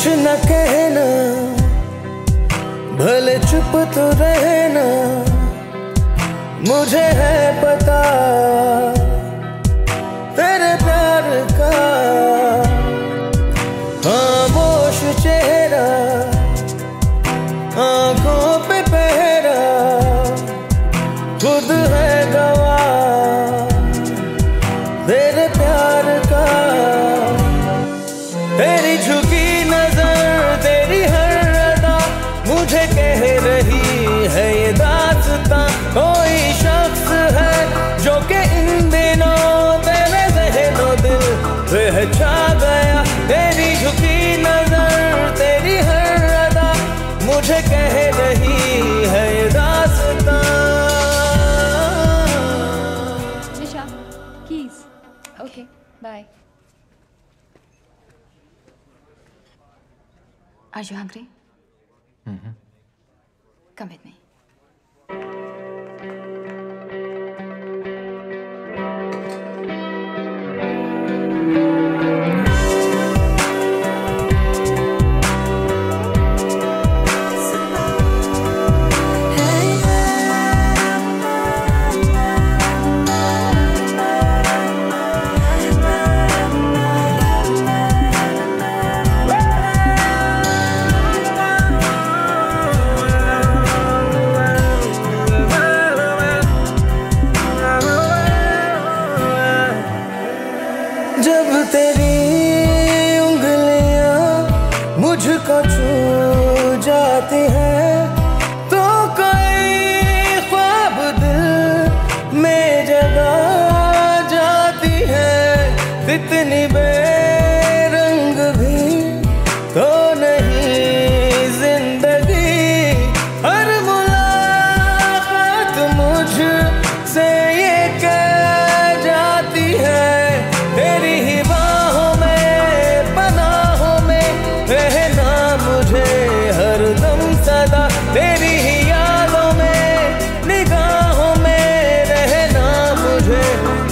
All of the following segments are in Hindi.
कुछ न कहना, भले चुप तो रहना, मुझे है पता तेरे प्यार का। खामोश चेहरा Are you hungry? Mm-hmm. Come with me. जब तेरी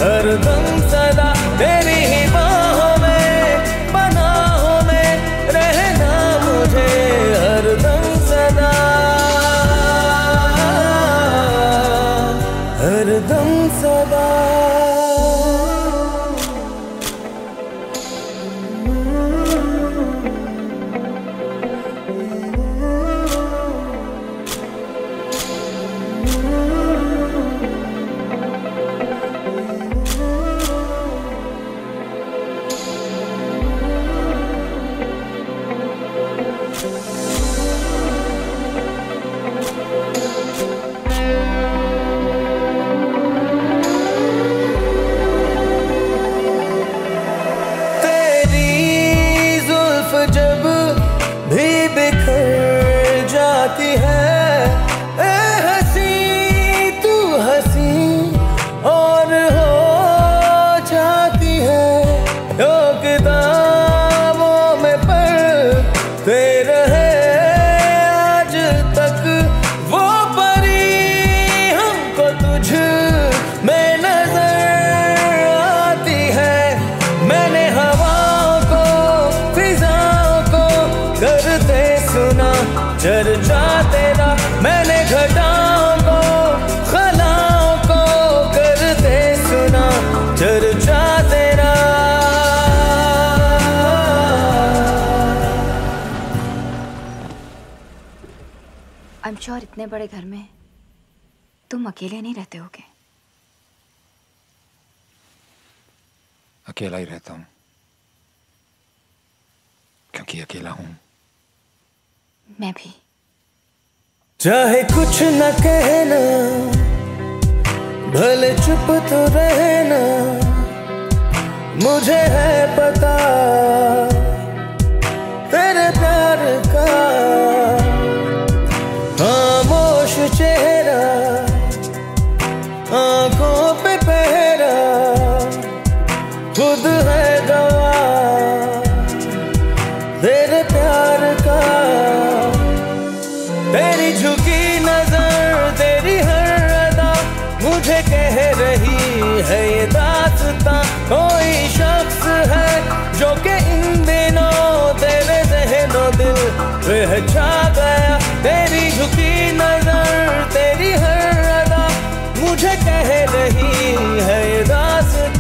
हर दम सदा तेरी ही बाहों में, पनाहों में रहना मुझे। हर दम सदा, हर दम सदा। चर्चा तेरा मैंने घटाओं को खलाओं को करते सुना। चर्चा तेरा I'm sure इतने बड़े घर में तुम अकेले नहीं रहते होगे। अकेला ही रहता हूँ। क्योंकि अकेला हूँ। मैं भी। चाहे कुछ न कहना, भले चुप तो रहना, मुझे है पता तेरे प्यार का। खामोश चेहरा छा गया। तेरी झुकी नज़र तेरी हर अदा मुझे कह रही है रास्ता